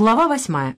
Глава восьмая.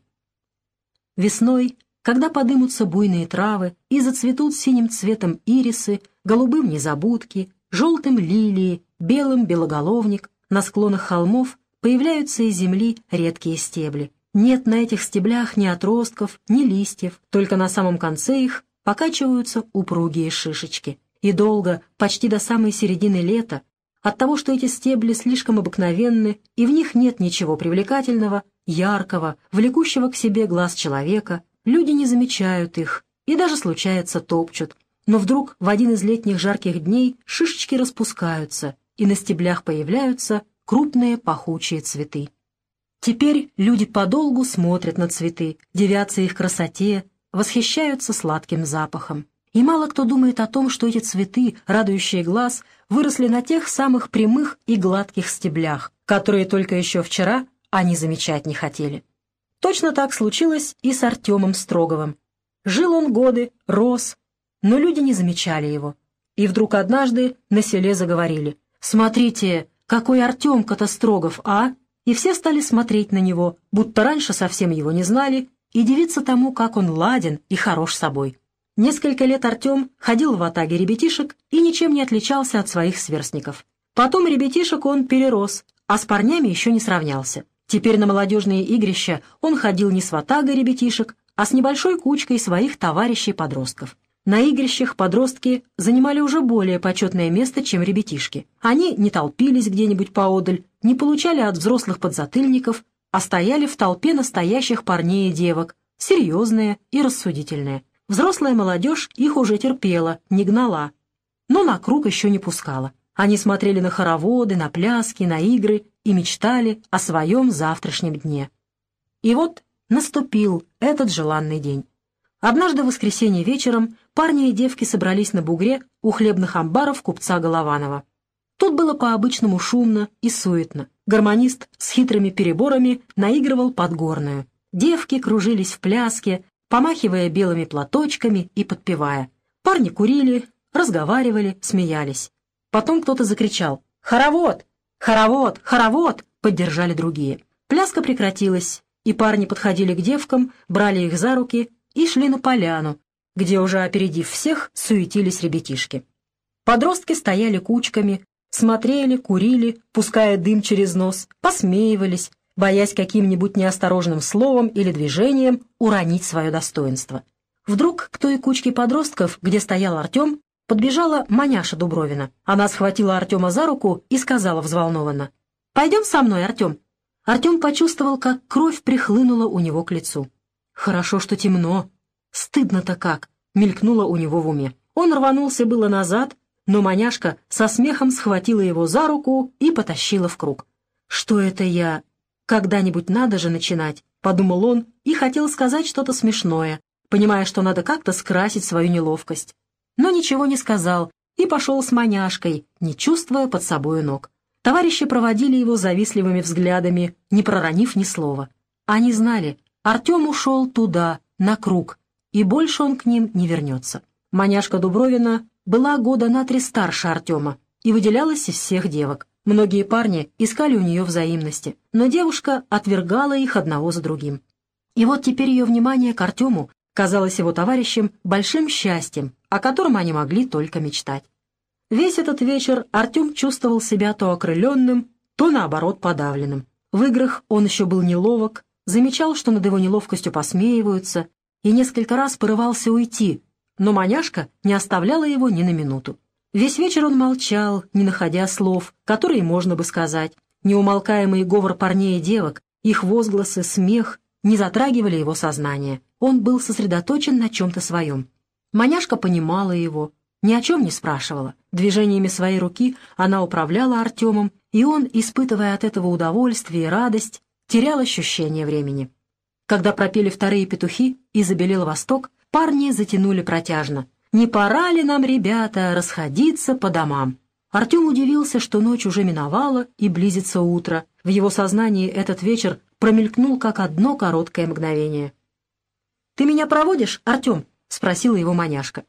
Весной, когда подымутся буйные травы и зацветут синим цветом ирисы, голубым незабудки, желтым лилии, белым белоголовник, на склонах холмов появляются из земли редкие стебли. Нет на этих стеблях ни отростков, ни листьев, только на самом конце их покачиваются упругие шишечки. И долго, почти до самой середины лета, от того, что эти стебли слишком обыкновенны, и в них нет ничего привлекательного, яркого, влекущего к себе глаз человека, люди не замечают их и даже случается топчут. Но вдруг в один из летних жарких дней шишечки распускаются, и на стеблях появляются крупные пахучие цветы. Теперь люди подолгу смотрят на цветы, девятся их красоте, восхищаются сладким запахом. И мало кто думает о том, что эти цветы, радующие глаз, выросли на тех самых прямых и гладких стеблях, которые только еще вчера они замечать не хотели. Точно так случилось и с Артемом Строговым. Жил он годы, рос, но люди не замечали его. И вдруг однажды на селе заговорили. «Смотрите, какой Артемка-то Строгов, а?» И все стали смотреть на него, будто раньше совсем его не знали, и дивиться тому, как он ладен и хорош собой. Несколько лет Артем ходил в атаге ребятишек и ничем не отличался от своих сверстников. Потом ребятишек он перерос, а с парнями еще не сравнялся. Теперь на молодежные игрища он ходил не с ватагой ребятишек, а с небольшой кучкой своих товарищей-подростков. На игрищах подростки занимали уже более почетное место, чем ребятишки. Они не толпились где-нибудь поодаль, не получали от взрослых подзатыльников, а стояли в толпе настоящих парней и девок, серьезные и рассудительные. Взрослая молодежь их уже терпела, не гнала, но на круг еще не пускала. Они смотрели на хороводы, на пляски, на игры и мечтали о своем завтрашнем дне. И вот наступил этот желанный день. Однажды в воскресенье вечером парни и девки собрались на бугре у хлебных амбаров купца Голованова. Тут было по-обычному шумно и суетно. Гармонист с хитрыми переборами наигрывал подгорную. Девки кружились в пляске, помахивая белыми платочками и подпевая. Парни курили, разговаривали, смеялись. Потом кто-то закричал «Хоровод! Хоровод! Хоровод!» поддержали другие. Пляска прекратилась, и парни подходили к девкам, брали их за руки и шли на поляну, где уже опередив всех, суетились ребятишки. Подростки стояли кучками, смотрели, курили, пуская дым через нос, посмеивались, боясь каким-нибудь неосторожным словом или движением уронить свое достоинство. Вдруг к той кучке подростков, где стоял Артем, подбежала маняша Дубровина. Она схватила Артема за руку и сказала взволнованно, «Пойдем со мной, Артем». Артем почувствовал, как кровь прихлынула у него к лицу. «Хорошо, что темно. Стыдно-то как!» — мелькнуло у него в уме. Он рванулся было назад, но маняшка со смехом схватила его за руку и потащила в круг. «Что это я? «Когда-нибудь надо же начинать», — подумал он и хотел сказать что-то смешное, понимая, что надо как-то скрасить свою неловкость. Но ничего не сказал и пошел с маняшкой, не чувствуя под собою ног. Товарищи проводили его завистливыми взглядами, не проронив ни слова. Они знали, Артем ушел туда, на круг, и больше он к ним не вернется. Маняшка Дубровина была года на три старше Артема и выделялась из всех девок. Многие парни искали у нее взаимности, но девушка отвергала их одного за другим. И вот теперь ее внимание к Артему казалось его товарищем большим счастьем, о котором они могли только мечтать. Весь этот вечер Артем чувствовал себя то окрыленным, то, наоборот, подавленным. В играх он еще был неловок, замечал, что над его неловкостью посмеиваются, и несколько раз порывался уйти, но маняшка не оставляла его ни на минуту. Весь вечер он молчал, не находя слов, которые можно бы сказать. Неумолкаемый говор парней и девок, их возгласы, смех не затрагивали его сознание. Он был сосредоточен на чем-то своем. Маняшка понимала его, ни о чем не спрашивала. Движениями своей руки она управляла Артемом, и он, испытывая от этого удовольствие и радость, терял ощущение времени. Когда пропели вторые петухи и забелел восток, парни затянули протяжно — не пора ли нам, ребята, расходиться по домам? Артем удивился, что ночь уже миновала и близится утро. В его сознании этот вечер промелькнул как одно короткое мгновение. «Ты меня проводишь, Артем?» — спросила его маняшка.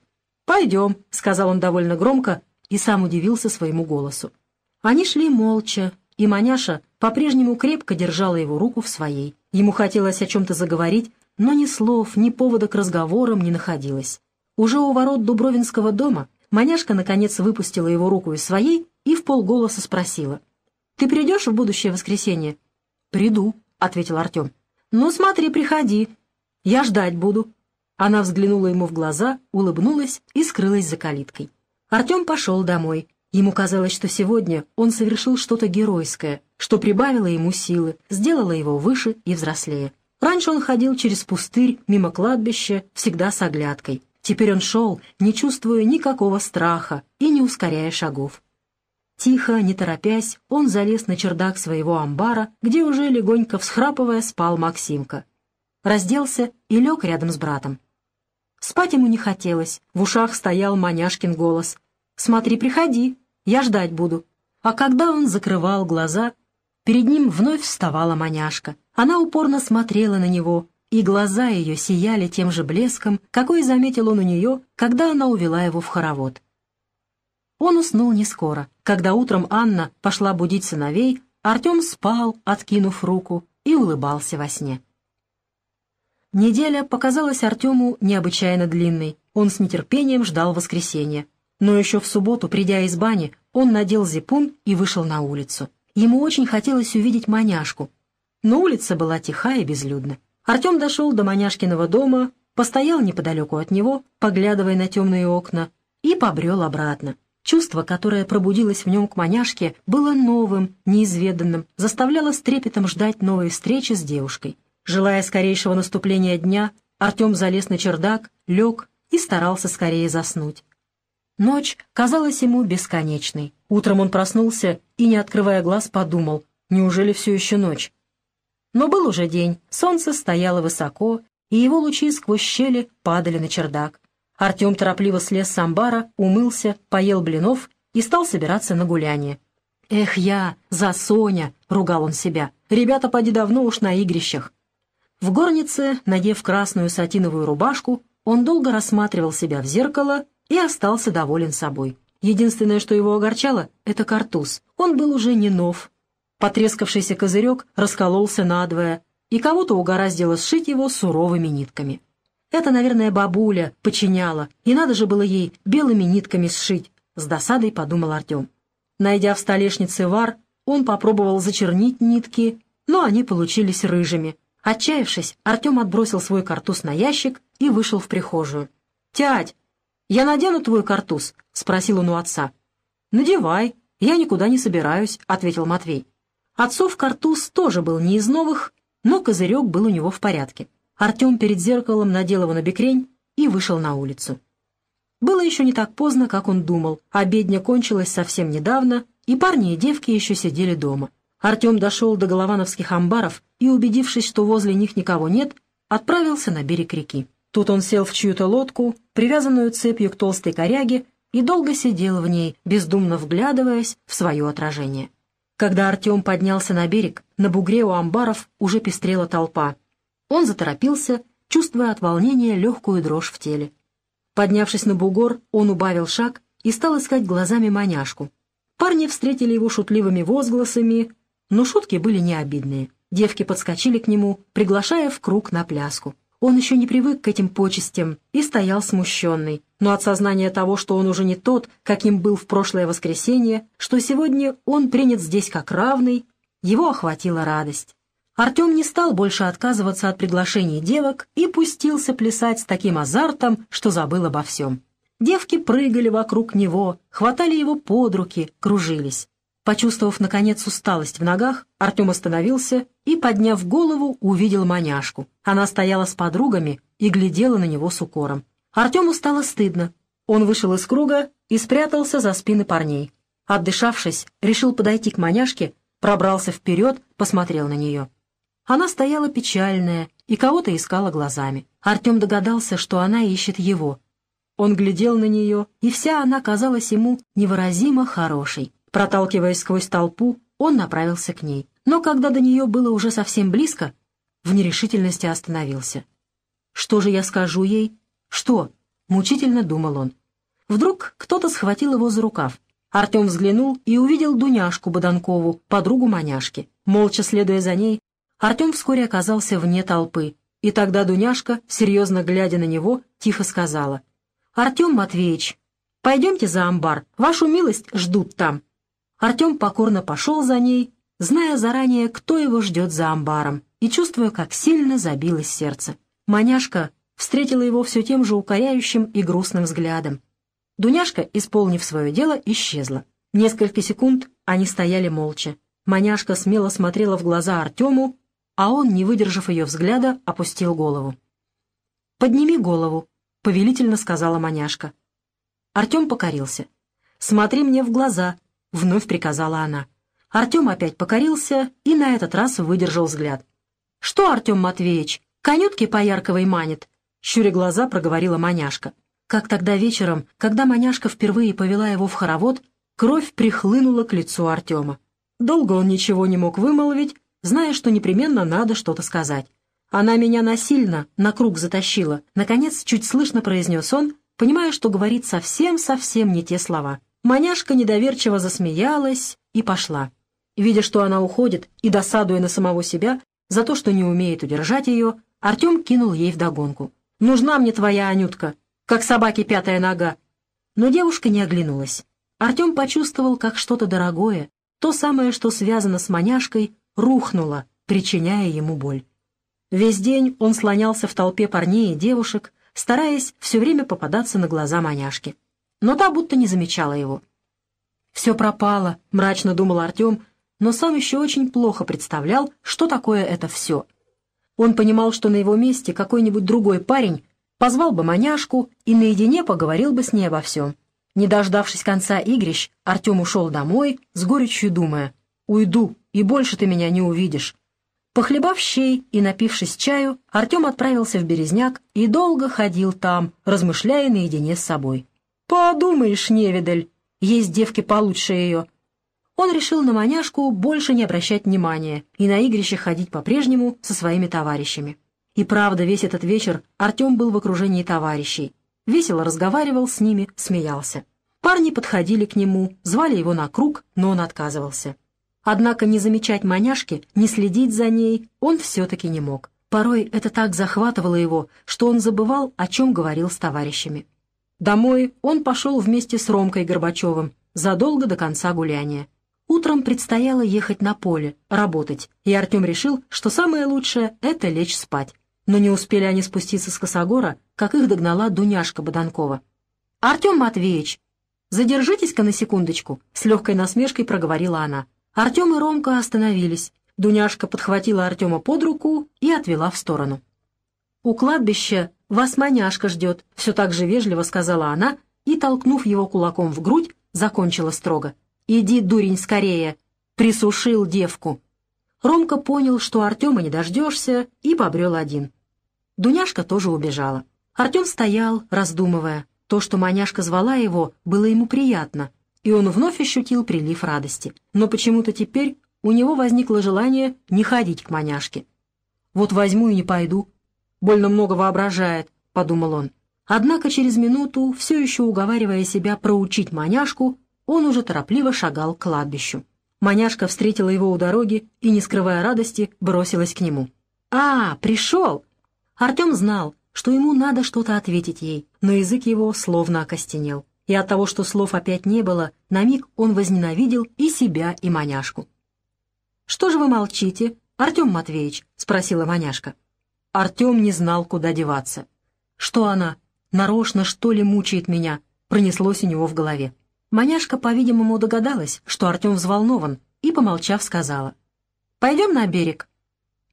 «Пойдем», — сказал он довольно громко и сам удивился своему голосу. Они шли молча, и маняша по-прежнему крепко держала его руку в своей. Ему хотелось о чем-то заговорить, но ни слов, ни повода к разговорам не находилось. Уже у ворот Дубровинского дома маняшка наконец выпустила его руку из своей и в полголоса спросила. «Ты придешь в будущее воскресенье?» «Приду», — ответил Артем. «Ну, смотри, приходи. Я ждать буду». Она взглянула ему в глаза, улыбнулась и скрылась за калиткой. Артем пошел домой. Ему казалось, что сегодня он совершил что-то геройское, что прибавило ему силы, сделало его выше и взрослее. Раньше он ходил через пустырь, мимо кладбища, всегда с оглядкой. Теперь он шел, не чувствуя никакого страха и не ускоряя шагов. Тихо, не торопясь, он залез на чердак своего амбара, где уже легонько всхрапывая спал Максимка. Разделся и лег рядом с братом. Спать ему не хотелось, в ушах стоял маняшкин голос. «Смотри, приходи, я ждать буду». А когда он закрывал глаза, перед ним вновь вставала маняшка. Она упорно смотрела на него, и глаза ее сияли тем же блеском, какой заметил он у нее, когда она увела его в хоровод. Он уснул не скоро. Когда утром Анна пошла будить сыновей, Артем спал, откинув руку, и улыбался во сне. Неделя показалась Артему необычайно длинной. Он с нетерпением ждал воскресенья. Но еще в субботу, придя из бани, он надел зипун и вышел на улицу. Ему очень хотелось увидеть маняшку, но улица была тиха и безлюдна. Артем дошел до маняшкиного дома, постоял неподалеку от него, поглядывая на темные окна, и побрел обратно. Чувство, которое пробудилось в нем к маняшке, было новым, неизведанным, заставляло с трепетом ждать новой встречи с девушкой. Желая скорейшего наступления дня, Артем залез на чердак, лег и старался скорее заснуть. Ночь казалась ему бесконечной. Утром он проснулся и, не открывая глаз, подумал, неужели все еще ночь? Но был уже день, солнце стояло высоко, и его лучи сквозь щели падали на чердак. Артем торопливо слез с амбара, умылся, поел блинов и стал собираться на гуляние. «Эх я, за Соня!» — ругал он себя. «Ребята поди давно уж на игрищах». В горнице, надев красную сатиновую рубашку, он долго рассматривал себя в зеркало и остался доволен собой. Единственное, что его огорчало, — это картуз. Он был уже не нов, Потрескавшийся козырек раскололся надвое, и кого-то угораздило сшить его суровыми нитками. Это, наверное, бабуля починяла, и надо же было ей белыми нитками сшить, с досадой подумал Артем. Найдя в столешнице вар, он попробовал зачернить нитки, но они получились рыжими. Отчаявшись, Артем отбросил свой картуз на ящик и вышел в прихожую. «Тядь, я надену твой картуз?» — спросил он у отца. «Надевай, я никуда не собираюсь», — ответил Матвей. Отцов картуз тоже был не из новых, но козырек был у него в порядке. Артем перед зеркалом надел его на бекрень и вышел на улицу. Было еще не так поздно, как он думал. Обедня кончилась совсем недавно, и парни и девки еще сидели дома. Артем дошел до головановских амбаров и, убедившись, что возле них никого нет, отправился на берег реки. Тут он сел в чью-то лодку, привязанную цепью к толстой коряге, и долго сидел в ней, бездумно вглядываясь в свое отражение. Когда Артем поднялся на берег, на бугре у амбаров уже пестрела толпа. Он заторопился, чувствуя от волнения легкую дрожь в теле. Поднявшись на бугор, он убавил шаг и стал искать глазами маняшку. Парни встретили его шутливыми возгласами, но шутки были не обидные. Девки подскочили к нему, приглашая в круг на пляску. Он еще не привык к этим почестям и стоял смущенный, но от сознания того, что он уже не тот, каким был в прошлое воскресенье, что сегодня он принят здесь как равный, его охватила радость. Артем не стал больше отказываться от приглашений девок и пустился плясать с таким азартом, что забыл обо всем. Девки прыгали вокруг него, хватали его под руки, кружились. Почувствовав, наконец, усталость в ногах, Артем остановился и, подняв голову, увидел маняшку. Она стояла с подругами и глядела на него с укором. Артему стало стыдно. Он вышел из круга и спрятался за спины парней. Отдышавшись, решил подойти к маняшке, пробрался вперед, посмотрел на нее. Она стояла печальная и кого-то искала глазами. Артем догадался, что она ищет его. Он глядел на нее, и вся она казалась ему невыразимо хорошей. Проталкиваясь сквозь толпу, он направился к ней. Но когда до нее было уже совсем близко, в нерешительности остановился. «Что же я скажу ей?» «Что?» — мучительно думал он. Вдруг кто-то схватил его за рукав. Артем взглянул и увидел Дуняшку Боданкову, подругу маняшки. Молча следуя за ней, Артем вскоре оказался вне толпы, и тогда Дуняшка, серьезно глядя на него, тихо сказала. «Артем Матвеевич, пойдемте за амбар, вашу милость ждут там». Артем покорно пошел за ней, зная заранее, кто его ждет за амбаром, и чувствуя, как сильно забилось сердце. Маняшка встретила его все тем же укоряющим и грустным взглядом. Дуняшка, исполнив свое дело, исчезла. Несколько секунд они стояли молча. Маняшка смело смотрела в глаза Артему, а он, не выдержав ее взгляда, опустил голову. «Подними голову», — повелительно сказала Маняшка. Артем покорился. «Смотри мне в глаза», — вновь приказала она. Артем опять покорился и на этот раз выдержал взгляд. «Что, Артем Матвеевич, конютки по Ярковой манит?» Щуря глаза проговорила Маняшка. Как тогда вечером, когда Маняшка впервые повела его в хоровод, кровь прихлынула к лицу Артема. Долго он ничего не мог вымолвить, зная, что непременно надо что-то сказать. «Она меня насильно на круг затащила», — наконец чуть слышно произнес он, понимая, что говорит совсем-совсем не те слова. Маняшка недоверчиво засмеялась и пошла. Видя, что она уходит, и досадуя на самого себя за то, что не умеет удержать ее, Артем кинул ей вдогонку. «Нужна мне твоя Анютка, как собаке пятая нога». Но девушка не оглянулась. Артем почувствовал, как что-то дорогое, то самое, что связано с маняшкой, рухнуло, причиняя ему боль. Весь день он слонялся в толпе парней и девушек, стараясь все время попадаться на глаза маняшки. Но та будто не замечала его. «Все пропало», — мрачно думал Артем, но сам еще очень плохо представлял, что такое это все. Он понимал, что на его месте какой-нибудь другой парень позвал бы маняшку и наедине поговорил бы с ней обо всем. Не дождавшись конца игрищ, Артем ушел домой, с горечью думая, «Уйду, и больше ты меня не увидишь». Похлебав щей и напившись чаю, Артем отправился в Березняк и долго ходил там, размышляя наедине с собой. «Подумаешь, невидаль, есть девки получше ее, он решил на маняшку больше не обращать внимания и на игрище ходить по-прежнему со своими товарищами. И правда, весь этот вечер Артем был в окружении товарищей. Весело разговаривал с ними, смеялся. Парни подходили к нему, звали его на круг, но он отказывался. Однако не замечать маняшки, не следить за ней он все-таки не мог. Порой это так захватывало его, что он забывал, о чем говорил с товарищами. Домой он пошел вместе с Ромкой Горбачевым задолго до конца гуляния. Утром предстояло ехать на поле, работать, и Артем решил, что самое лучшее — это лечь спать. Но не успели они спуститься с косогора, как их догнала Дуняшка Боданкова. «Артем Матвеевич, задержитесь-ка на секундочку», — с легкой насмешкой проговорила она. Артем и Ромка остановились. Дуняшка подхватила Артема под руку и отвела в сторону. «У кладбища вас маняшка ждет», — все так же вежливо сказала она и, толкнув его кулаком в грудь, закончила строго. «Иди, дурень, скорее!» Присушил девку. Ромка понял, что Артема не дождешься, и побрел один. Дуняшка тоже убежала. Артем стоял, раздумывая. То, что маняшка звала его, было ему приятно, и он вновь ощутил прилив радости. Но почему-то теперь у него возникло желание не ходить к маняшке. «Вот возьму и не пойду. Больно много воображает», — подумал он. Однако через минуту, все еще уговаривая себя проучить маняшку, он уже торопливо шагал к кладбищу. Маняшка встретила его у дороги и, не скрывая радости, бросилась к нему. «А, пришел!» Артем знал, что ему надо что-то ответить ей, но язык его словно окостенел. И от того, что слов опять не было, на миг он возненавидел и себя, и маняшку. «Что же вы молчите, Артем Матвеевич?» — спросила маняшка. Артем не знал, куда деваться. «Что она? Нарочно, что ли, мучает меня?» — пронеслось у него в голове. Маняшка, по-видимому, догадалась, что Артем взволнован, и, помолчав, сказала. «Пойдем на берег».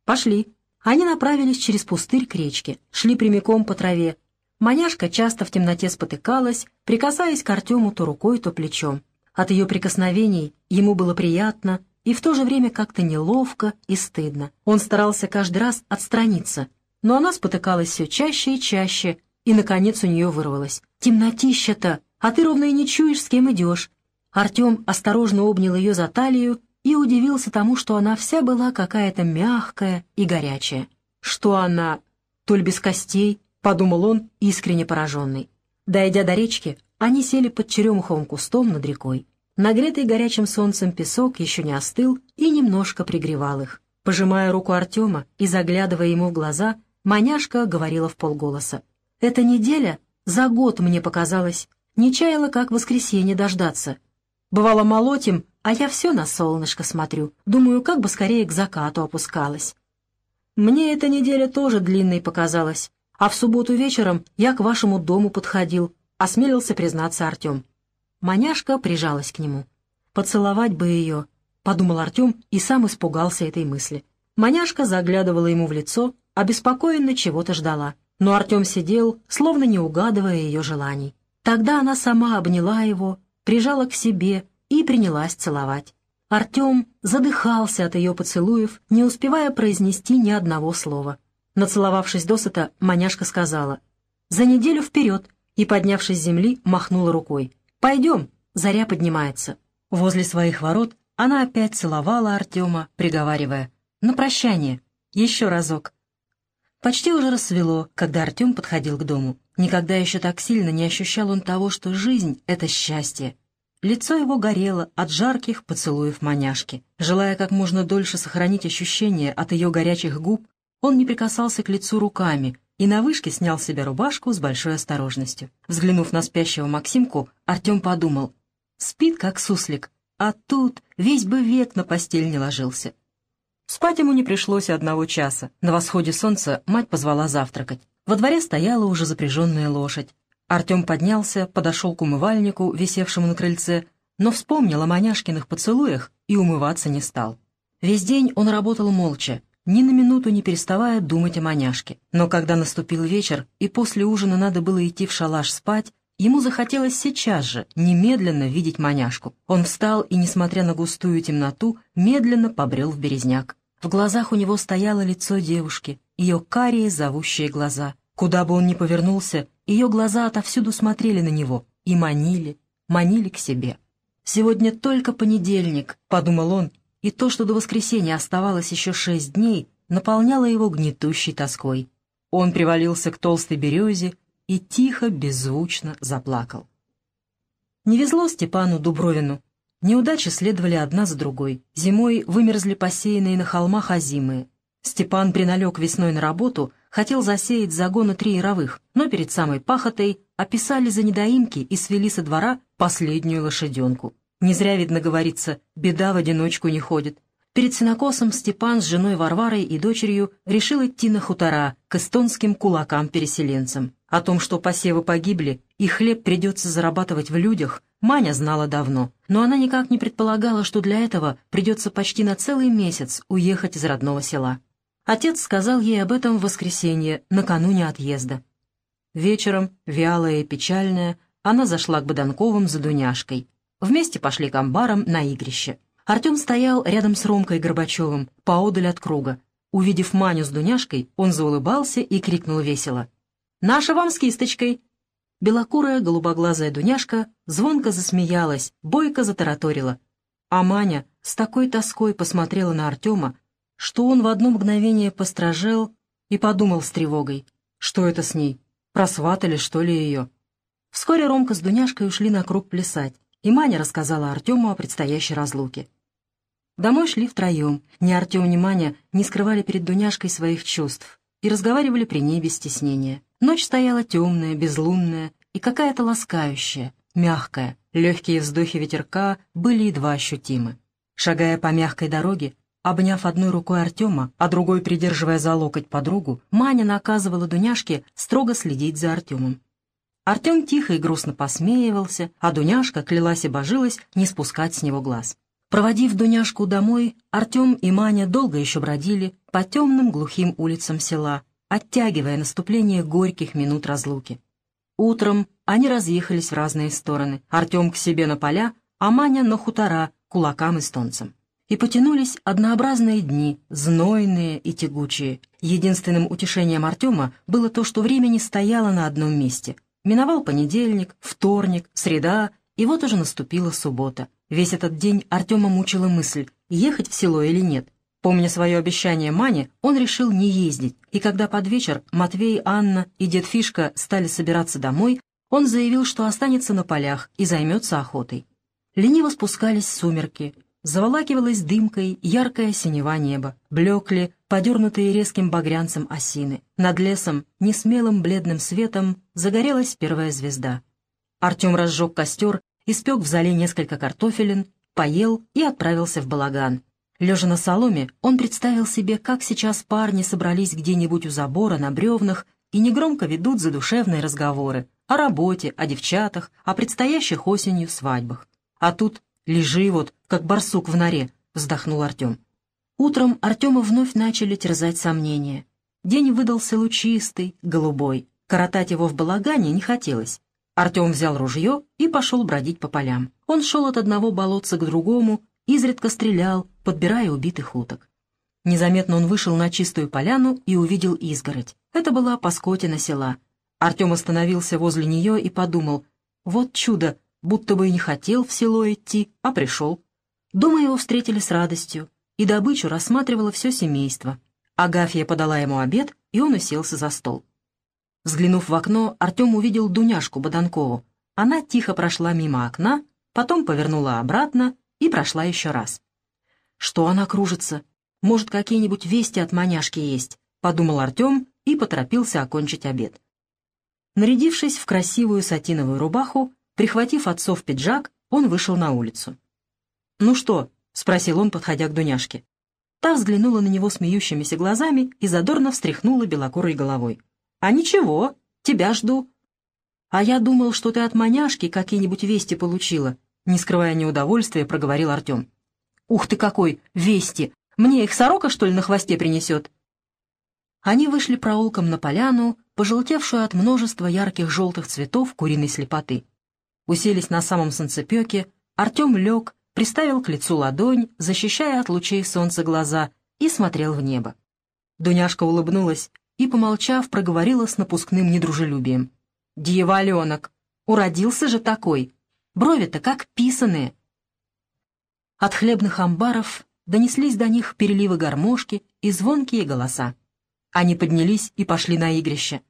«Пошли». Они направились через пустырь к речке, шли прямиком по траве. Маняшка часто в темноте спотыкалась, прикасаясь к Артему то рукой, то плечом. От ее прикосновений ему было приятно и в то же время как-то неловко и стыдно. Он старался каждый раз отстраниться, но она спотыкалась все чаще и чаще, и, наконец, у нее вырвалось. «Темнотища-то! а ты ровно и не чуешь, с кем идешь». Артем осторожно обнял ее за талию и удивился тому, что она вся была какая-то мягкая и горячая. «Что она? Толь без костей?» — подумал он, искренне пораженный. Дойдя до речки, они сели под черемуховым кустом над рекой. Нагретый горячим солнцем песок еще не остыл и немножко пригревал их. Пожимая руку Артема и заглядывая ему в глаза, маняшка говорила в полголоса. «Эта неделя за год мне показалась. Не чаяла, как воскресенье дождаться. Бывало, молотим, а я все на солнышко смотрю. Думаю, как бы скорее к закату опускалась. Мне эта неделя тоже длинной показалась. А в субботу вечером я к вашему дому подходил, осмелился признаться Артем. Маняшка прижалась к нему. «Поцеловать бы ее», — подумал Артем и сам испугался этой мысли. Маняшка заглядывала ему в лицо, обеспокоенно чего-то ждала. Но Артем сидел, словно не угадывая ее желаний. Тогда она сама обняла его, прижала к себе и принялась целовать. Артем задыхался от ее поцелуев, не успевая произнести ни одного слова. Нацеловавшись досыта, маняшка сказала «За неделю вперед!» и, поднявшись с земли, махнула рукой. «Пойдем, заря поднимается». Возле своих ворот она опять целовала Артема, приговаривая «На прощание, еще разок». Почти уже рассвело, когда Артем подходил к дому. Никогда еще так сильно не ощущал он того, что жизнь — это счастье. Лицо его горело от жарких поцелуев маняшки. Желая как можно дольше сохранить ощущение от ее горячих губ, он не прикасался к лицу руками и на вышке снял с себя рубашку с большой осторожностью. Взглянув на спящего Максимку, Артем подумал, спит как суслик, а тут весь бы век на постель не ложился. Спать ему не пришлось одного часа. На восходе солнца мать позвала завтракать. Во дворе стояла уже запряженная лошадь. Артем поднялся, подошел к умывальнику, висевшему на крыльце, но вспомнил о маняшкиных поцелуях и умываться не стал. Весь день он работал молча, ни на минуту не переставая думать о маняшке. Но когда наступил вечер и после ужина надо было идти в шалаш спать, ему захотелось сейчас же, немедленно видеть маняшку. Он встал и, несмотря на густую темноту, медленно побрел в березняк. В глазах у него стояло лицо девушки, ее карие зовущие глаза. Куда бы он ни повернулся, ее глаза отовсюду смотрели на него и манили, манили к себе. «Сегодня только понедельник», — подумал он, и то, что до воскресенья оставалось еще шесть дней, наполняло его гнетущей тоской. Он привалился к толстой березе и тихо, беззвучно заплакал. Не везло Степану Дубровину. Неудачи следовали одна за другой. Зимой вымерзли посеянные на холмах озимые. Степан приналег весной на работу, хотел засеять загоны три яровых, но перед самой пахотой описали за недоимки и свели со двора последнюю лошаденку. Не зря, видно, говорится, беда в одиночку не ходит. Перед сенокосом Степан с женой Варварой и дочерью решил идти на хутора к эстонским кулакам-переселенцам. О том, что посевы погибли и хлеб придется зарабатывать в людях, Маня знала давно, но она никак не предполагала, что для этого придется почти на целый месяц уехать из родного села. Отец сказал ей об этом в воскресенье, накануне отъезда. Вечером, вялая и печальная, она зашла к Боданковым за Дуняшкой. Вместе пошли к амбарам на игрище. Артем стоял рядом с Ромкой Горбачевым, поодаль от круга. Увидев Маню с Дуняшкой, он заулыбался и крикнул весело. «Наша вам с кисточкой!» Белокурая голубоглазая Дуняшка звонко засмеялась, бойко затараторила. А Маня с такой тоской посмотрела на Артема, что он в одно мгновение постражел и подумал с тревогой. Что это с ней? Просватали, что ли, ее? Вскоре Ромка с Дуняшкой ушли на круг плясать, и Маня рассказала Артему о предстоящей разлуке. Домой шли втроем. Ни Артем, ни Маня не скрывали перед Дуняшкой своих чувств и разговаривали при ней без стеснения. Ночь стояла темная, безлунная и какая-то ласкающая, мягкая. Легкие вздохи ветерка были едва ощутимы. Шагая по мягкой дороге, обняв одной рукой Артема, а другой придерживая за локоть подругу, Маня наказывала Дуняшке строго следить за Артемом. Артем тихо и грустно посмеивался, а Дуняшка клялась и божилась не спускать с него глаз. Проводив Дуняшку домой, Артем и Маня долго еще бродили по темным глухим улицам села, оттягивая наступление горьких минут разлуки. Утром они разъехались в разные стороны. Артем к себе на поля, а Маня на хутора, кулакам эстонцам. И потянулись однообразные дни, знойные и тягучие. Единственным утешением Артема было то, что время не стояло на одном месте. Миновал понедельник, вторник, среда, и вот уже наступила суббота. Весь этот день Артема мучила мысль, ехать в село или нет. Помня свое обещание Мане, он решил не ездить, и когда под вечер Матвей, Анна и дед Фишка стали собираться домой, он заявил, что останется на полях и займется охотой. Лениво спускались сумерки, заволакивалась дымкой яркое синева неба, блекли, подернутые резким багрянцем осины. Над лесом, несмелым бледным светом, загорелась первая звезда. Артем разжег костер, испек в зале несколько картофелин, поел и отправился в балаган. Лежа на соломе, он представил себе, как сейчас парни собрались где-нибудь у забора на бревнах и негромко ведут задушевные разговоры о работе, о девчатах, о предстоящих осенью свадьбах. А тут лежи вот, как барсук в норе, вздохнул Артем. Утром Артема вновь начали терзать сомнения. День выдался лучистый, голубой. Коротать его в балагане не хотелось. Артем взял ружье и пошел бродить по полям. Он шел от одного болотца к другому, изредка стрелял, подбирая убитых уток. Незаметно он вышел на чистую поляну и увидел изгородь. Это была Паскотина села. Артем остановился возле нее и подумал, вот чудо, будто бы и не хотел в село идти, а пришел. Дома его встретили с радостью, и добычу рассматривало все семейство. Агафья подала ему обед, и он уселся за стол. Взглянув в окно, Артем увидел Дуняшку Боданкову. Она тихо прошла мимо окна, потом повернула обратно и прошла еще раз. Что она кружится? Может, какие-нибудь вести от маняшки есть? Подумал Артем и поторопился окончить обед. Нарядившись в красивую сатиновую рубаху, Прихватив отцов пиджак, он вышел на улицу. «Ну что?» — спросил он, подходя к Дуняшке. Та взглянула на него смеющимися глазами и задорно встряхнула белокурой головой. «А ничего, тебя жду». «А я думал, что ты от маняшки какие-нибудь вести получила», — не скрывая неудовольствия, проговорил Артем. «Ух ты какой! Вести! Мне их сорока, что ли, на хвосте принесет?» Они вышли проулком на поляну, пожелтевшую от множества ярких желтых цветов куриной слепоты уселись на самом солнцепеке, Артем лег, приставил к лицу ладонь, защищая от лучей солнца глаза, и смотрел в небо. Дуняшка улыбнулась и, помолчав, проговорила с напускным недружелюбием. «Дьяволенок! Уродился же такой! Брови-то как писаные!» От хлебных амбаров донеслись до них переливы гармошки и звонкие голоса. Они поднялись и пошли на игрище.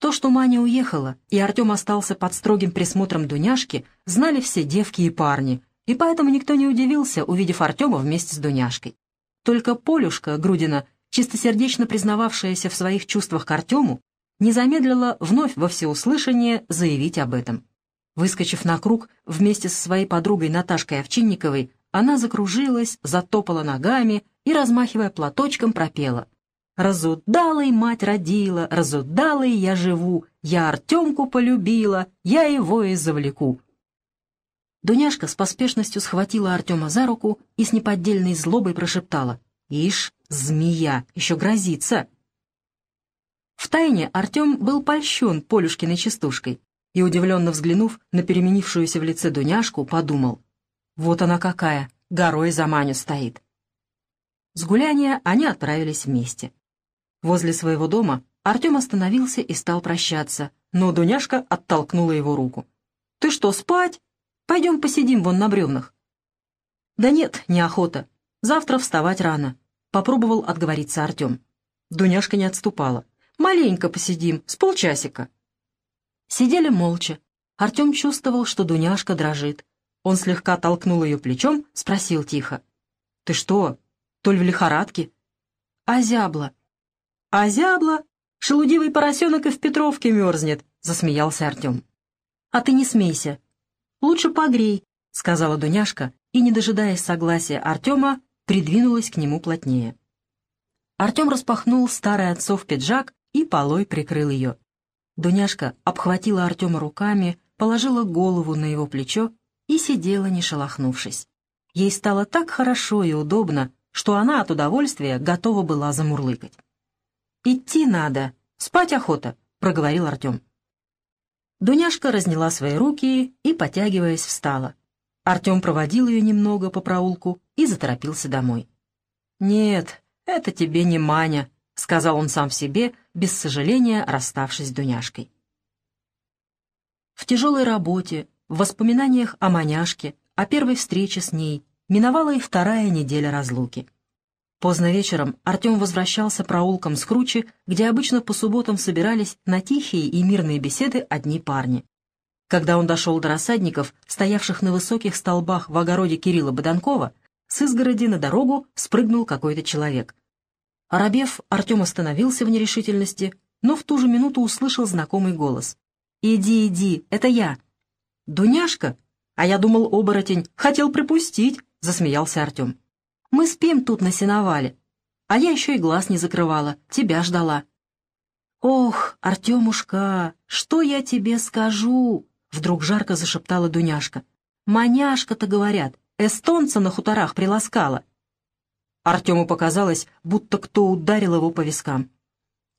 То, что Маня уехала, и Артем остался под строгим присмотром Дуняшки, знали все девки и парни, и поэтому никто не удивился, увидев Артема вместе с Дуняшкой. Только Полюшка Грудина, чистосердечно признававшаяся в своих чувствах к Артему, не замедлила вновь во всеуслышание заявить об этом. Выскочив на круг вместе со своей подругой Наташкой Овчинниковой, она закружилась, затопала ногами и, размахивая платочком, пропела — Разудалой мать родила, разудалой я живу, я Артемку полюбила, я его и завлеку. Дуняшка с поспешностью схватила Артема за руку и с неподдельной злобой прошептала. «Ишь, змея, еще грозится!» Втайне Артем был польщен Полюшкиной частушкой и, удивленно взглянув на переменившуюся в лице Дуняшку, подумал. «Вот она какая, горой за Маню стоит!» С гуляния они отправились вместе. Возле своего дома Артем остановился и стал прощаться, но Дуняшка оттолкнула его руку. «Ты что, спать? Пойдем посидим вон на бревнах». «Да нет, неохота. Завтра вставать рано», — попробовал отговориться Артем. Дуняшка не отступала. «Маленько посидим, с полчасика». Сидели молча. Артем чувствовал, что Дуняшка дрожит. Он слегка толкнул ее плечом, спросил тихо. «Ты что, то ли в лихорадке?» «Озябла», «А зябла? Шелудивый поросенок и в Петровке мерзнет», — засмеялся Артем. «А ты не смейся. Лучше погрей», — сказала Дуняшка, и, не дожидаясь согласия Артема, придвинулась к нему плотнее. Артем распахнул старый отцов пиджак и полой прикрыл ее. Дуняшка обхватила Артема руками, положила голову на его плечо и сидела, не шелохнувшись. Ей стало так хорошо и удобно, что она от удовольствия готова была замурлыкать. «Идти надо, спать охота», — проговорил Артем. Дуняшка разняла свои руки и, потягиваясь, встала. Артем проводил ее немного по проулку и заторопился домой. «Нет, это тебе не Маня», — сказал он сам себе, без сожаления расставшись с Дуняшкой. В тяжелой работе, в воспоминаниях о маняшке, о первой встрече с ней, миновала и вторая неделя разлуки. Поздно вечером Артем возвращался проулком с Кручи, где обычно по субботам собирались на тихие и мирные беседы одни парни. Когда он дошел до рассадников, стоявших на высоких столбах в огороде Кирилла Боданкова, с изгороди на дорогу спрыгнул какой-то человек. Оробев, Артем остановился в нерешительности, но в ту же минуту услышал знакомый голос. «Иди, иди, это я!» «Дуняшка? А я думал, оборотень. Хотел припустить!» — засмеялся Артем. «Мы спим тут на сеновале. А я еще и глаз не закрывала, тебя ждала». «Ох, Артемушка, что я тебе скажу?» — вдруг жарко зашептала Дуняшка. «Маняшка-то, говорят, эстонца на хуторах приласкала». Артему показалось, будто кто ударил его по вискам.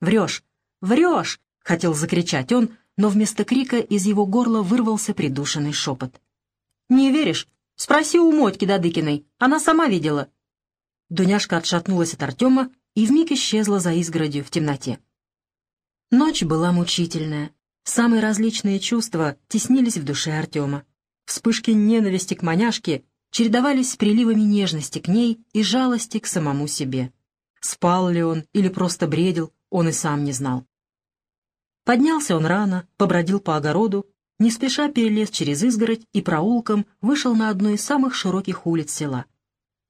«Врешь! Врешь!» — хотел закричать он, но вместо крика из его горла вырвался придушенный шепот. «Не веришь? Спроси у Мотьки Дадыкиной, она сама видела». Дуняшка отшатнулась от Артема и вмиг исчезла за изгородью в темноте. Ночь была мучительная. Самые различные чувства теснились в душе Артема. Вспышки ненависти к маняшке чередовались с приливами нежности к ней и жалости к самому себе. Спал ли он или просто бредил, он и сам не знал. Поднялся он рано, побродил по огороду, не спеша перелез через изгородь и проулком вышел на одну из самых широких улиц села.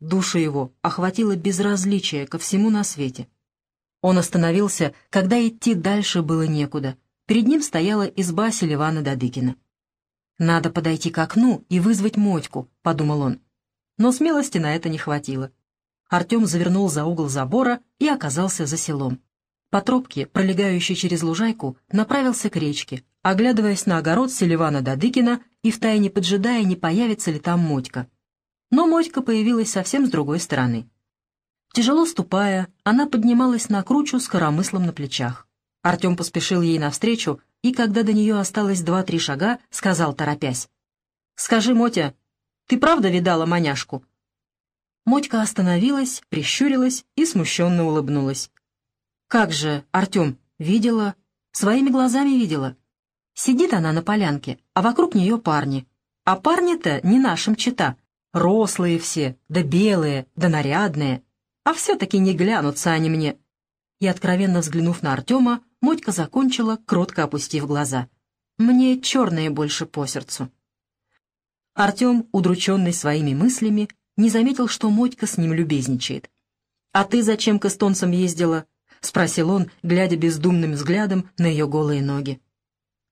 Душу его охватило безразличие ко всему на свете. Он остановился, когда идти дальше было некуда. Перед ним стояла изба Селивана Дадыкина. «Надо подойти к окну и вызвать Мотьку», — подумал он. Но смелости на это не хватило. Артем завернул за угол забора и оказался за селом. По тропке, пролегающей через лужайку, направился к речке, оглядываясь на огород Селивана Дадыкина и втайне поджидая, не появится ли там Мотька. Но Мотька появилась совсем с другой стороны. Тяжело ступая, она поднималась на кручу с коромыслом на плечах. Артем поспешил ей навстречу, и когда до нее осталось два-три шага, сказал, торопясь. «Скажи, Мотя, ты правда видала маняшку?» Мотька остановилась, прищурилась и смущенно улыбнулась. «Как же, Артем, видела, своими глазами видела. Сидит она на полянке, а вокруг нее парни. А парни-то не нашим чита. Рослые все, да белые, да нарядные. А все-таки не глянутся они мне». И, откровенно взглянув на Артема, Мотька закончила, кротко опустив глаза. «Мне черные больше по сердцу». Артем, удрученный своими мыслями, не заметил, что Мотька с ним любезничает. «А ты зачем к эстонцам ездила?» — спросил он, глядя бездумным взглядом на ее голые ноги.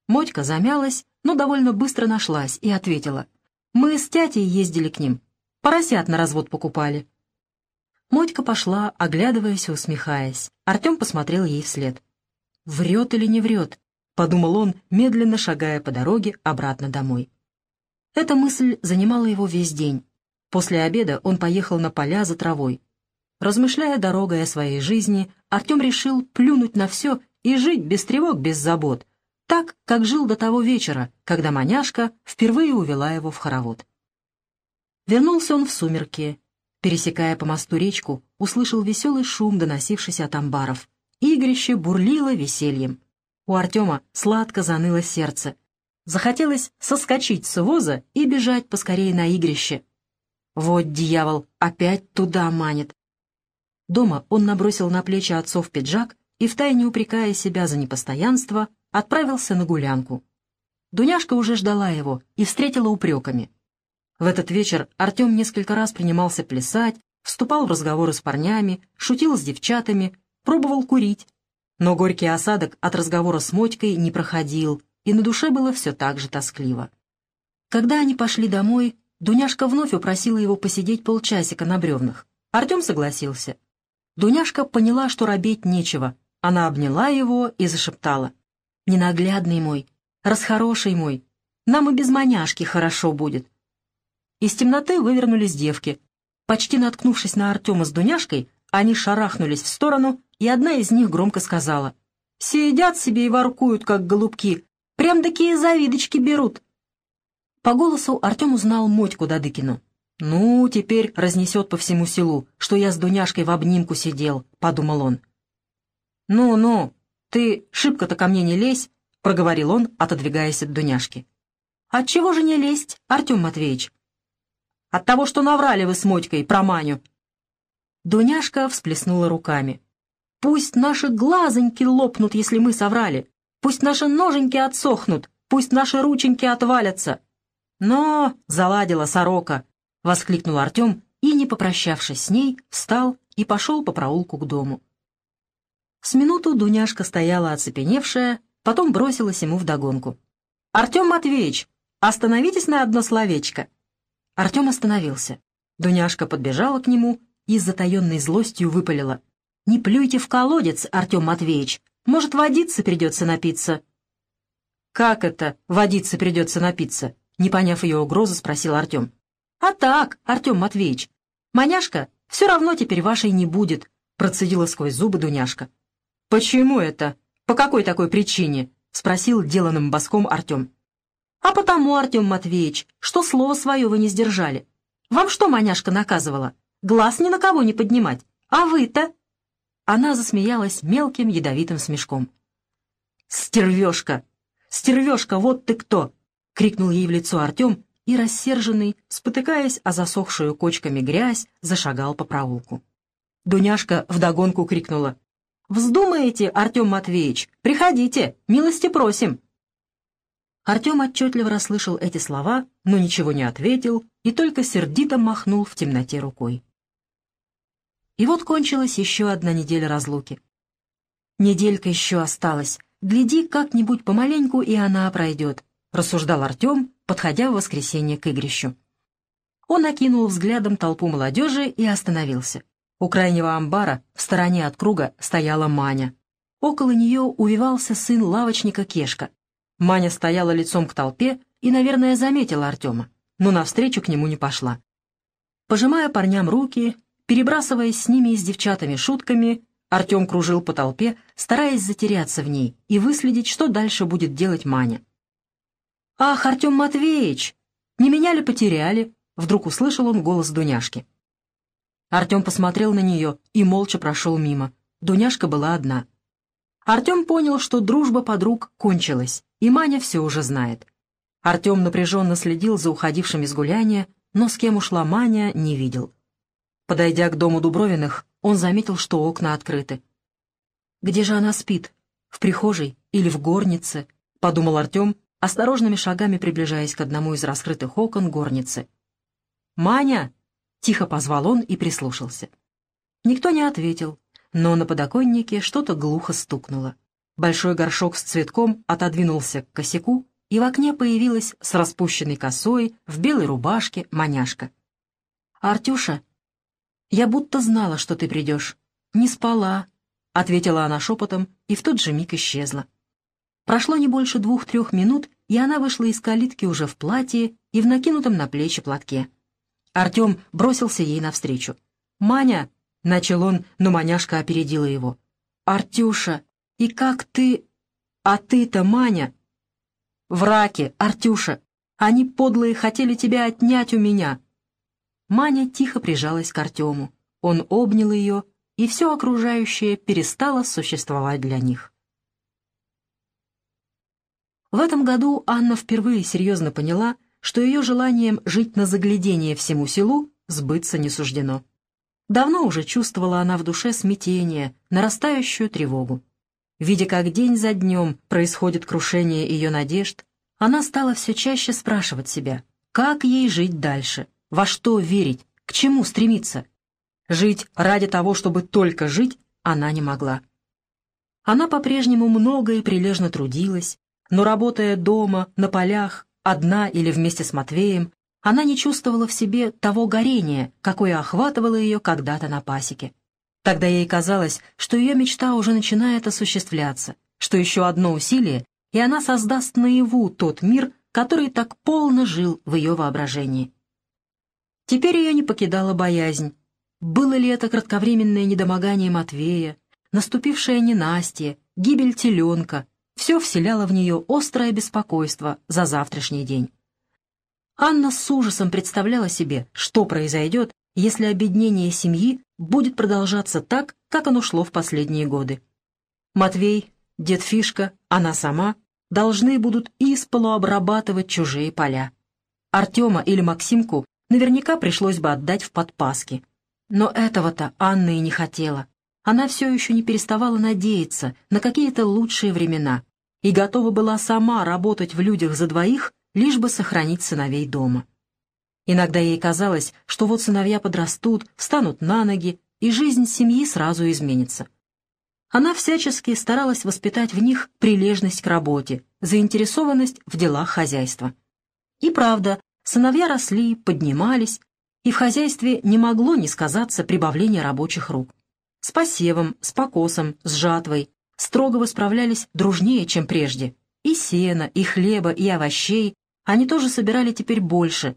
Мотька замялась, но довольно быстро нашлась и ответила. «Мы с тятей ездили к ним. Поросят на развод покупали». Мотька пошла, оглядываясь и усмехаясь. Артем посмотрел ей вслед. «Врет или не врет?» — подумал он, медленно шагая по дороге обратно домой. Эта мысль занимала его весь день. После обеда он поехал на поля за травой. Размышляя дорогой о своей жизни, Артем решил плюнуть на все и жить без тревог, без забот, так, как жил до того вечера, когда маняшка впервые увела его в хоровод. Вернулся он в сумерки. Пересекая по мосту речку, услышал веселый шум, доносившийся от амбаров. Игрище бурлило весельем. У Артема сладко заныло сердце. Захотелось соскочить с воза и бежать поскорее на игрище. Вот дьявол опять туда манит. Дома он набросил на плечи отцов пиджак и, втайне упрекая себя за непостоянство, отправился на гулянку. Дуняшка уже ждала его и встретила упреками. В этот вечер Артем несколько раз принимался плясать, вступал в разговоры с парнями, шутил с девчатами, пробовал курить. Но горький осадок от разговора с Мотькой не проходил, и на душе было все так же тоскливо. Когда они пошли домой, Дуняшка вновь упросила его посидеть полчасика на бревнах. Артем согласился. Дуняшка поняла, что робеть нечего. Она обняла его и зашептала. «Ненаглядный мой, расхороший мой, нам и без маняшки хорошо будет». Из темноты вывернулись девки. Почти наткнувшись на Артема с Дуняшкой, они шарахнулись в сторону, и одна из них громко сказала. «Сидят себе и воркуют, как голубки. Прям такие завидочки берут». По голосу Артем узнал Мотьку Дадыкину. «Ну, теперь разнесет по всему селу, что я с Дуняшкой в обнимку сидел», — подумал он. «Ну-ну, ты шибко-то ко мне не лезь», — проговорил он, отодвигаясь от Дуняшки. «Отчего же не лезть, Артем Матвеевич?» «От того, что наврали вы с Мотькой про Маню». Дуняшка всплеснула руками. «Пусть наши глазоньки лопнут, если мы соврали. Пусть наши ноженьки отсохнут. Пусть наши рученьки отвалятся!» «Но!» — заладила сорока, — воскликнул Артем и, не попрощавшись с ней, встал и пошел по проулку к дому. С минуту Дуняшка стояла оцепеневшая, потом бросилась ему вдогонку. «Артем Матвеевич, остановитесь на одно словечко!» Артем остановился. Дуняшка подбежала к нему и с затаенной злостью выпалила. «Не плюйте в колодец, Артем Матвеевич, может, водиться придется напиться». «Как это водиться придется напиться?» Не поняв ее угрозы, спросил Артем. «А так, Артем Матвеевич, маняшка все равно теперь вашей не будет», процедила сквозь зубы Дуняшка. «Почему это? По какой такой причине?» спросил деланным боском Артем. «А потому, Артем Матвеевич, что слово свое вы не сдержали. Вам что маняшка наказывала? Глаз ни на кого не поднимать. А вы-то?» Она засмеялась мелким ядовитым смешком. «Стервешка! Стервешка, вот ты кто!» — крикнул ей в лицо Артем и, рассерженный, спотыкаясь о засохшую кочками грязь, зашагал по проулку. Дуняшка вдогонку крикнула. «Вздумаете, Артем Матвеевич, приходите, милости просим!» Артем отчетливо расслышал эти слова, но ничего не ответил и только сердито махнул в темноте рукой. И вот кончилась еще одна неделя разлуки. Неделька еще осталась. Гляди, как-нибудь помаленьку, и она пройдет. — рассуждал Артем, подходя в воскресенье к игрищу. Он окинул взглядом толпу молодежи и остановился. У крайнего амбара, в стороне от круга, стояла Маня. Около нее увивался сын лавочника Кешка. Маня стояла лицом к толпе и, наверное, заметила Артема, но навстречу к нему не пошла. Пожимая парням руки, перебрасываясь с ними и с девчатами шутками, Артем кружил по толпе, стараясь затеряться в ней и выследить, что дальше будет делать Маня. «Ах, Артем Матвеевич! Не меня ли потеряли?» Вдруг услышал он голос Дуняшки. Артем посмотрел на нее и молча прошел мимо. Дуняшка была одна. Артем понял, что дружба подруг кончилась, и Маня все уже знает. Артем напряженно следил за уходившими с гуляния, но с кем ушла Маня, не видел. Подойдя к дому Дубровиных, он заметил, что окна открыты. «Где же она спит? В прихожей или в горнице?» — подумал Артем осторожными шагами приближаясь к одному из раскрытых окон горницы. «Маня!» — тихо позвал он и прислушался. Никто не ответил, но на подоконнике что-то глухо стукнуло. Большой горшок с цветком отодвинулся к косяку, и в окне появилась с распущенной косой, в белой рубашке, маняшка. «Артюша, я будто знала, что ты придешь. Не спала», — ответила она шепотом и в тот же миг исчезла. Прошло не больше двух-трех минут, и она вышла из калитки уже в платье и в накинутом на плечи платке. Артем бросился ей навстречу. «Маня!» — начал он, но маняшка опередила его. «Артюша! И как ты...» «А ты-то, Маня!» «Враки, Артюша! Они подлые хотели тебя отнять у меня!» Маня тихо прижалась к Артему. Он обнял ее, и все окружающее перестало существовать для них. В этом году Анна впервые серьезно поняла, что ее желанием жить на заглядение всему селу сбыться не суждено. Давно уже чувствовала она в душе смятение, нарастающую тревогу. Видя, как день за днем происходит крушение ее надежд, она стала все чаще спрашивать себя, как ей жить дальше, во что верить, к чему стремиться. Жить ради того, чтобы только жить, она не могла. Она по-прежнему много и прилежно трудилась, но работая дома, на полях, одна или вместе с Матвеем, она не чувствовала в себе того горения, какое охватывало ее когда-то на пасеке. Тогда ей казалось, что ее мечта уже начинает осуществляться, что еще одно усилие, и она создаст наяву тот мир, который так полно жил в ее воображении. Теперь ее не покидала боязнь. Было ли это кратковременное недомогание Матвея, наступившее ненастье, гибель теленка, все вселяло в нее острое беспокойство за завтрашний день. Анна с ужасом представляла себе, что произойдет, если объединение семьи будет продолжаться так, как оно шло в последние годы. Матвей, дед Фишка, она сама должны будут исполу обрабатывать чужие поля. Артема или Максимку наверняка пришлось бы отдать в подпаски. Но этого-то Анна и не хотела. Она все еще не переставала надеяться на какие-то лучшие времена, и готова была сама работать в людях за двоих, лишь бы сохранить сыновей дома. Иногда ей казалось, что вот сыновья подрастут, встанут на ноги, и жизнь семьи сразу изменится. Она всячески старалась воспитать в них прилежность к работе, заинтересованность в делах хозяйства. И правда, сыновья росли, поднимались, и в хозяйстве не могло не сказаться прибавление рабочих рук. С посевом, с покосом, с жатвой строго справлялись дружнее, чем прежде. И сена, и хлеба, и овощей они тоже собирали теперь больше.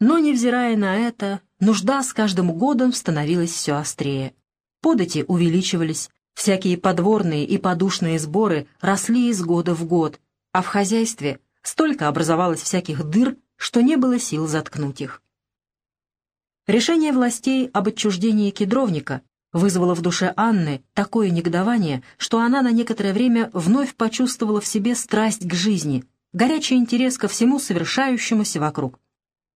Но, невзирая на это, нужда с каждым годом становилась все острее. Подати увеличивались, всякие подворные и подушные сборы росли из года в год, а в хозяйстве столько образовалось всяких дыр, что не было сил заткнуть их. Решение властей об отчуждении кедровника вызвало в душе Анны такое негодование, что она на некоторое время вновь почувствовала в себе страсть к жизни, горячий интерес ко всему совершающемуся вокруг.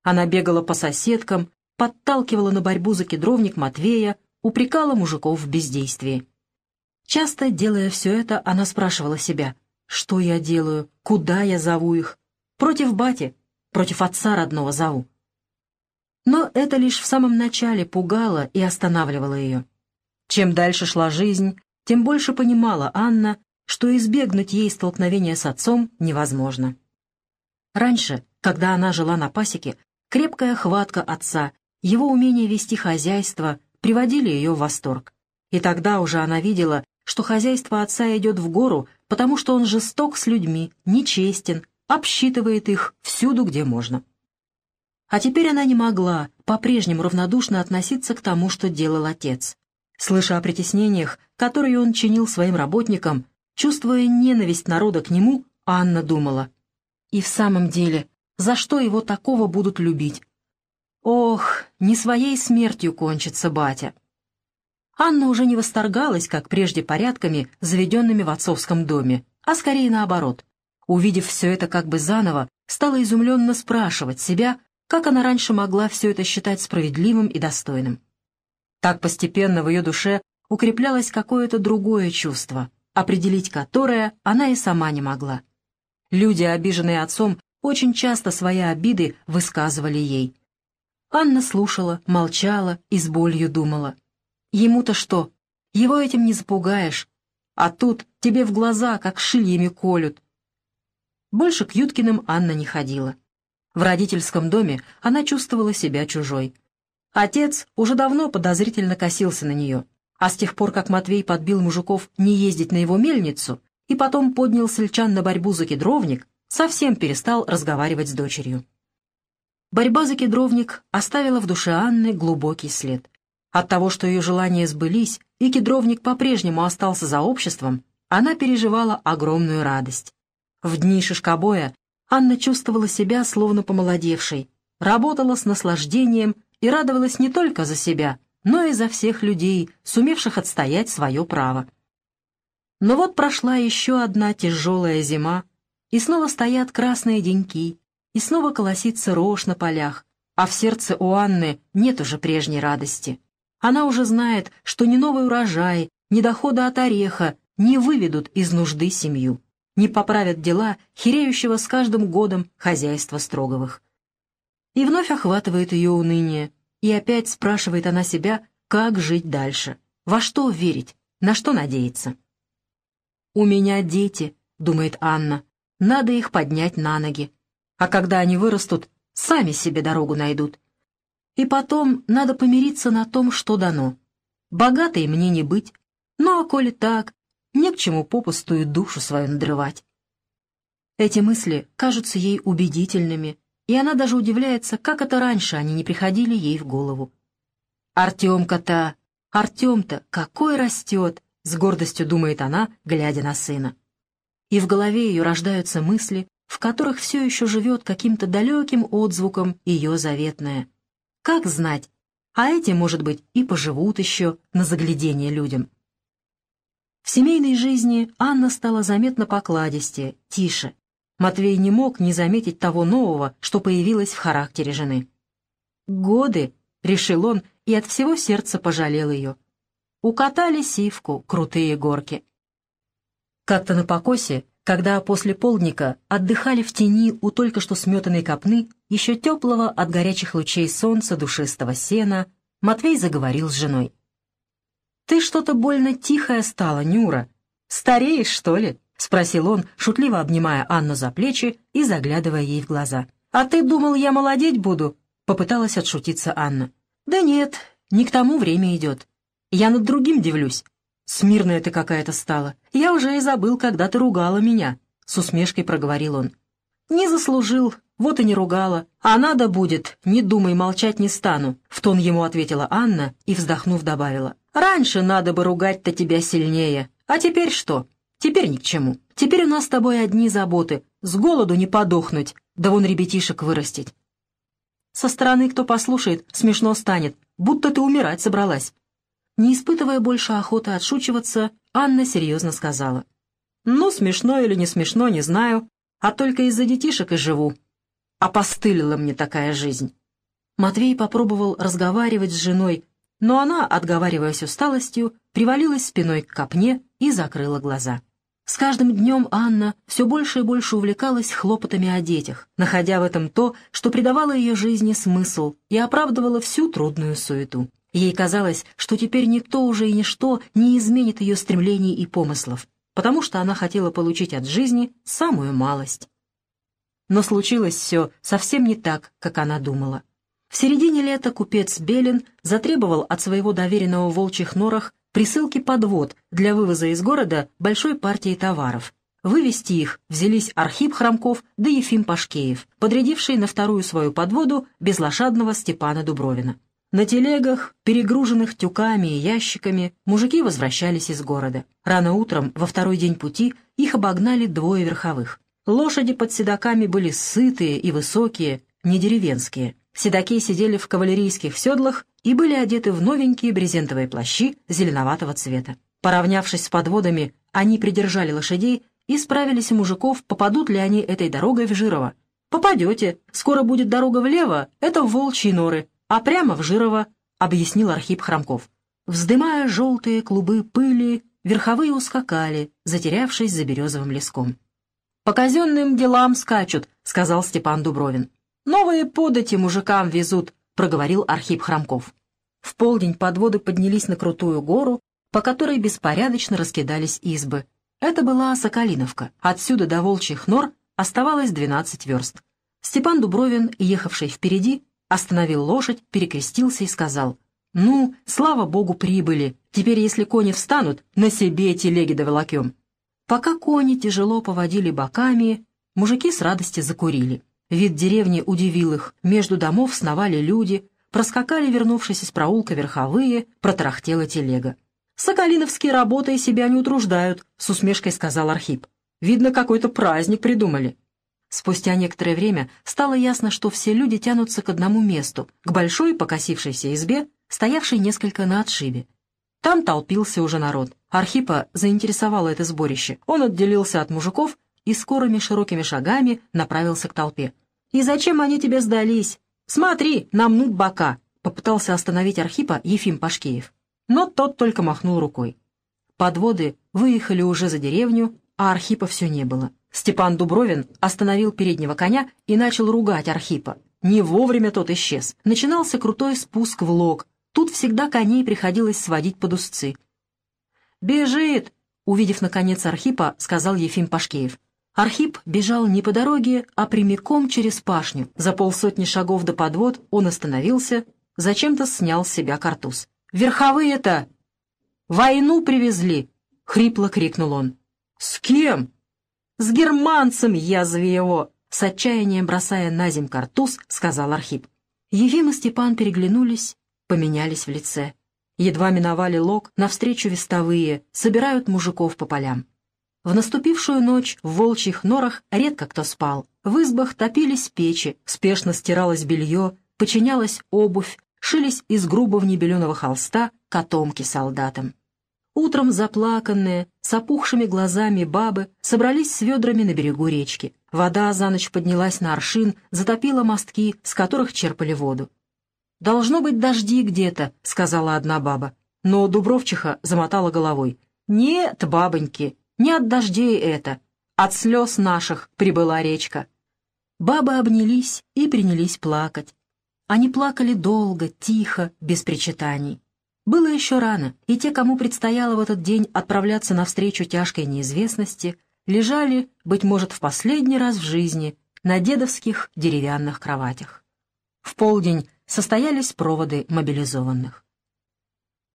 Она бегала по соседкам, подталкивала на борьбу за кедровник Матвея, упрекала мужиков в бездействии. Часто, делая все это, она спрашивала себя, что я делаю, куда я зову их, против бати, против отца родного зову. Но это лишь в самом начале пугало и останавливало ее. Чем дальше шла жизнь, тем больше понимала Анна, что избегнуть ей столкновения с отцом невозможно. Раньше, когда она жила на пасеке, крепкая хватка отца, его умение вести хозяйство приводили ее в восторг. И тогда уже она видела, что хозяйство отца идет в гору, потому что он жесток с людьми, нечестен, обсчитывает их всюду, где можно. А теперь она не могла по-прежнему равнодушно относиться к тому, что делал отец. Слыша о притеснениях, которые он чинил своим работникам, чувствуя ненависть народа к нему, Анна думала. И в самом деле, за что его такого будут любить? Ох, не своей смертью кончится батя. Анна уже не восторгалась, как прежде, порядками, заведенными в отцовском доме, а скорее наоборот. Увидев все это как бы заново, стала изумленно спрашивать себя, как она раньше могла все это считать справедливым и достойным. Так постепенно в ее душе укреплялось какое-то другое чувство, определить которое она и сама не могла. Люди, обиженные отцом, очень часто свои обиды высказывали ей. Анна слушала, молчала и с болью думала. Ему-то что? Его этим не запугаешь. А тут тебе в глаза, как шильями колют. Больше к Юткиным Анна не ходила. В родительском доме она чувствовала себя чужой. Отец уже давно подозрительно косился на нее, а с тех пор, как Матвей подбил мужиков не ездить на его мельницу и потом поднял сельчан на борьбу за кедровник, совсем перестал разговаривать с дочерью. Борьба за кедровник оставила в душе Анны глубокий след. От того, что ее желания сбылись, и кедровник по-прежнему остался за обществом, она переживала огромную радость. В дни шишкобоя Анна чувствовала себя словно помолодевшей, работала с наслаждением и радовалась не только за себя, но и за всех людей, сумевших отстоять свое право. Но вот прошла еще одна тяжелая зима, и снова стоят красные деньки, и снова колосится рожь на полях, а в сердце у Анны нет уже прежней радости. Она уже знает, что ни новый урожай, ни доходы от ореха не выведут из нужды семью, не поправят дела хиреющего с каждым годом хозяйства Строговых. И вновь охватывает ее уныние, и опять спрашивает она себя, как жить дальше, во что верить, на что надеяться. «У меня дети», — думает Анна, — «надо их поднять на ноги. А когда они вырастут, сами себе дорогу найдут. И потом надо помириться на том, что дано. Богатой мне не быть, ну а коли так, не к чему попусту и душу свою надрывать». Эти мысли кажутся ей убедительными, и она даже удивляется, как это раньше они не приходили ей в голову. «Артемка-то, Артем-то какой растет!» — с гордостью думает она, глядя на сына. И в голове ее рождаются мысли, в которых все еще живет каким-то далеким отзвуком ее заветное. Как знать, а эти, может быть, и поживут еще на заглядение людям. В семейной жизни Анна стала заметно покладистее, тише, Матвей не мог не заметить того нового, что появилось в характере жены. «Годы», — решил он и от всего сердца пожалел ее. Укатали сивку крутые горки. Как-то на покосе Когда после полдника отдыхали в тени у только что сметанной копны, еще теплого от горячих лучей солнца душистого сена, Матвей заговорил с женой. «Ты что-то больно тихая стала, Нюра. Стареешь, что ли?» — спросил он, шутливо обнимая Анну за плечи и заглядывая ей в глаза. «А ты думал, я молодеть буду?» — попыталась отшутиться Анна. «Да нет, не к тому время идет. Я над другим дивлюсь. Смирная ты какая-то стала. Я уже и забыл, когда ты ругала меня», — с усмешкой проговорил он. «Не заслужил, вот и не ругала. А надо будет, не думай, молчать не стану», — в тон ему ответила Анна и, вздохнув, добавила. «Раньше надо бы ругать-то тебя сильнее. А теперь что? Теперь ни к чему. Теперь у нас с тобой одни заботы. С голоду не подохнуть, да вон ребятишек вырастить. Со стороны кто послушает, смешно станет, будто ты умирать собралась». Не испытывая больше охоты отшучиваться, Анна серьезно сказала. «Ну, смешно или не смешно, не знаю, а только из-за детишек и живу. Опостылила мне такая жизнь». Матвей попробовал разговаривать с женой, но она, отговариваясь усталостью, привалилась спиной к копне и закрыла глаза. С каждым днем Анна все больше и больше увлекалась хлопотами о детях, находя в этом то, что придавало ее жизни смысл и оправдывало всю трудную суету. Ей казалось, что теперь никто уже и ничто не изменит ее стремлений и помыслов, потому что она хотела получить от жизни самую малость. Но случилось все совсем не так, как она думала. В середине лета купец Белин затребовал от своего доверенного в волчьих норах присылки подвод для вывоза из города большой партии товаров. Вывести их взялись Архип Хромков да Ефим Пашкеев, подрядивший на вторую свою подводу безлошадного Степана Дубровина. На телегах, перегруженных тюками и ящиками, мужики возвращались из города. Рано утром, во второй день пути, их обогнали двое верховых. Лошади под седаками были сытые и высокие, не деревенские. Седаки сидели в кавалерийских седлах и были одеты в новенькие брезентовые плащи зеленоватого цвета. Поравнявшись с подводами, они придержали лошадей и справились у мужиков, попадут ли они этой дорогой в Жирово. «Попадете. Скоро будет дорога влево, это в Волчьи норы, а прямо в Жирово», — объяснил Архип Хромков. Вздымая желтые клубы пыли, верховые ускакали, затерявшись за березовым леском. «По казенным делам скачут», — сказал Степан Дубровин. «Новые подати мужикам везут», — проговорил Архип Хромков. В полдень подводы поднялись на крутую гору, по которой беспорядочно раскидались избы. Это была Соколиновка. Отсюда до Волчьих нор оставалось 12 верст. Степан Дубровин, ехавший впереди, остановил лошадь, перекрестился и сказал, «Ну, слава богу, прибыли. Теперь, если кони встанут, на себе телеги доволокем». Пока кони тяжело поводили боками, мужики с радости закурили. Вид деревни удивил их, между домов сновали люди, проскакали, вернувшись из проулка верховые, протарахтела телега. «Соколиновские работы себя не утруждают», — с усмешкой сказал Архип. «Видно, какой-то праздник придумали». Спустя некоторое время стало ясно, что все люди тянутся к одному месту, к большой покосившейся избе, стоявшей несколько на отшибе. Там толпился уже народ. Архипа заинтересовало это сборище. Он отделился от мужиков и скорыми широкими шагами направился к толпе. «И зачем они тебе сдались? Смотри, намнут бока!» — попытался остановить Архипа Ефим Пашкеев. Но тот только махнул рукой. Подводы выехали уже за деревню, а Архипа все не было. Степан Дубровин остановил переднего коня и начал ругать Архипа. Не вовремя тот исчез. Начинался крутой спуск в лог. Тут всегда коней приходилось сводить под узцы. «Бежит!» — увидев, наконец, Архипа, сказал Ефим Пашкеев. Архип бежал не по дороге, а прямиком через пашню. За полсотни шагов до подвод он остановился, зачем-то снял с себя картуз. «Верховые-то! Войну привезли!» — хрипло крикнул он. «С кем?» «С германцем, язви его!» С отчаянием бросая на земь картуз, сказал Архип. Ефим и Степан переглянулись, поменялись в лице. Едва миновали лог, навстречу вестовые, собирают мужиков по полям. В наступившую ночь в волчьих норах редко кто спал. В избах топились печи, спешно стиралось белье, починялась обувь, шились из грубого небеленого холста котомки солдатам. Утром заплаканные, с опухшими глазами бабы собрались с ведрами на берегу речки. Вода за ночь поднялась на аршин, затопила мостки, с которых черпали воду. «Должно быть дожди где-то», — сказала одна баба. Но Дубровчиха замотала головой. «Нет, бабоньки, не от дождей это, От слез наших прибыла речка. Бабы обнялись и принялись плакать. Они плакали долго, тихо, без причитаний. Было еще рано, и те, кому предстояло в этот день отправляться навстречу тяжкой неизвестности, лежали, быть может, в последний раз в жизни на дедовских деревянных кроватях. В полдень состоялись проводы мобилизованных.